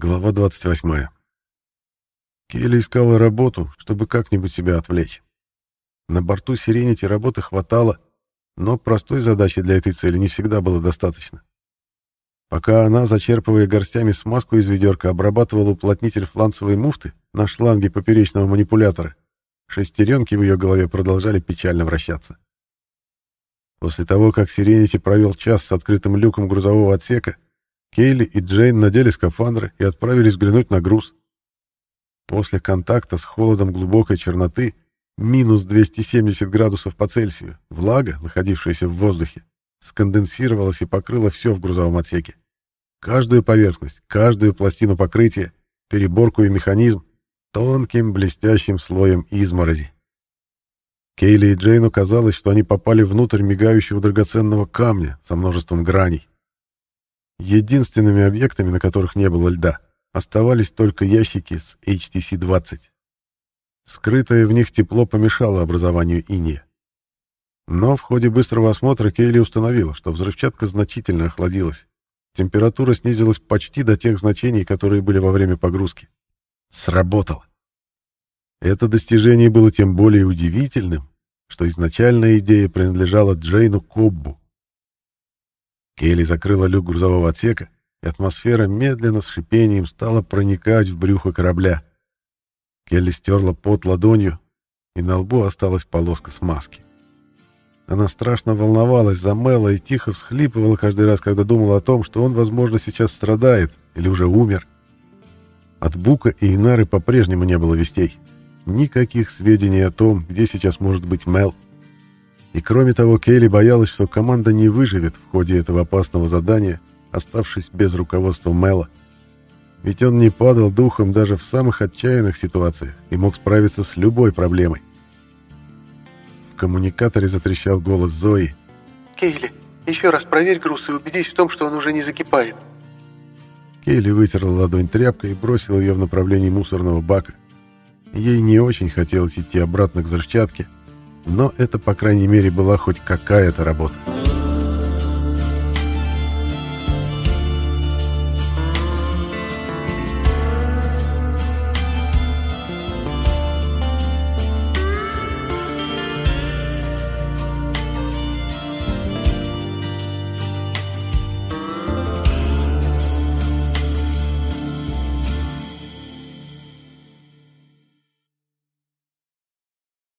Глава 28. Келли искала работу, чтобы как-нибудь себя отвлечь. На борту Сиренити работы хватало, но простой задачи для этой цели не всегда было достаточно. Пока она, зачерпывая горстями смазку из ведерка, обрабатывала уплотнитель фланцевой муфты на шланге поперечного манипулятора, шестеренки в ее голове продолжали печально вращаться. После того, как Сиренити провел час с открытым люком грузового отсека, Кейли и Джейн надели скафандры и отправились взглянуть на груз. После контакта с холодом глубокой черноты, минус 270 градусов по Цельсию, влага, находившаяся в воздухе, сконденсировалась и покрыла все в грузовом отсеке. Каждую поверхность, каждую пластину покрытия, переборку и механизм тонким блестящим слоем изморози. Кейли и Джейну казалось, что они попали внутрь мигающего драгоценного камня со множеством граней. Единственными объектами, на которых не было льда, оставались только ящики с HTC-20. Скрытое в них тепло помешало образованию иния. Но в ходе быстрого осмотра Кейли установила, что взрывчатка значительно охладилась. Температура снизилась почти до тех значений, которые были во время погрузки. Сработало. Это достижение было тем более удивительным, что изначальная идея принадлежала Джейну Коббу. Келли закрыла люк грузового отсека, и атмосфера медленно с шипением стала проникать в брюхо корабля. Келли стерла пот ладонью, и на лбу осталась полоска смазки. Она страшно волновалась за Мэла и тихо всхлипывала каждый раз, когда думала о том, что он, возможно, сейчас страдает или уже умер. От Бука и Инары по-прежнему не было вестей. Никаких сведений о том, где сейчас может быть Мел. И кроме того, Кейли боялась, что команда не выживет в ходе этого опасного задания, оставшись без руководства Мэла. Ведь он не падал духом даже в самых отчаянных ситуациях и мог справиться с любой проблемой. В коммуникаторе затрещал голос Зои. «Кейли, еще раз проверь груз и убедись в том, что он уже не закипает». Кейли вытерла ладонь тряпкой и бросила ее в направлении мусорного бака. Ей не очень хотелось идти обратно к взрывчатке, но это, по крайней мере, была хоть какая-то работа.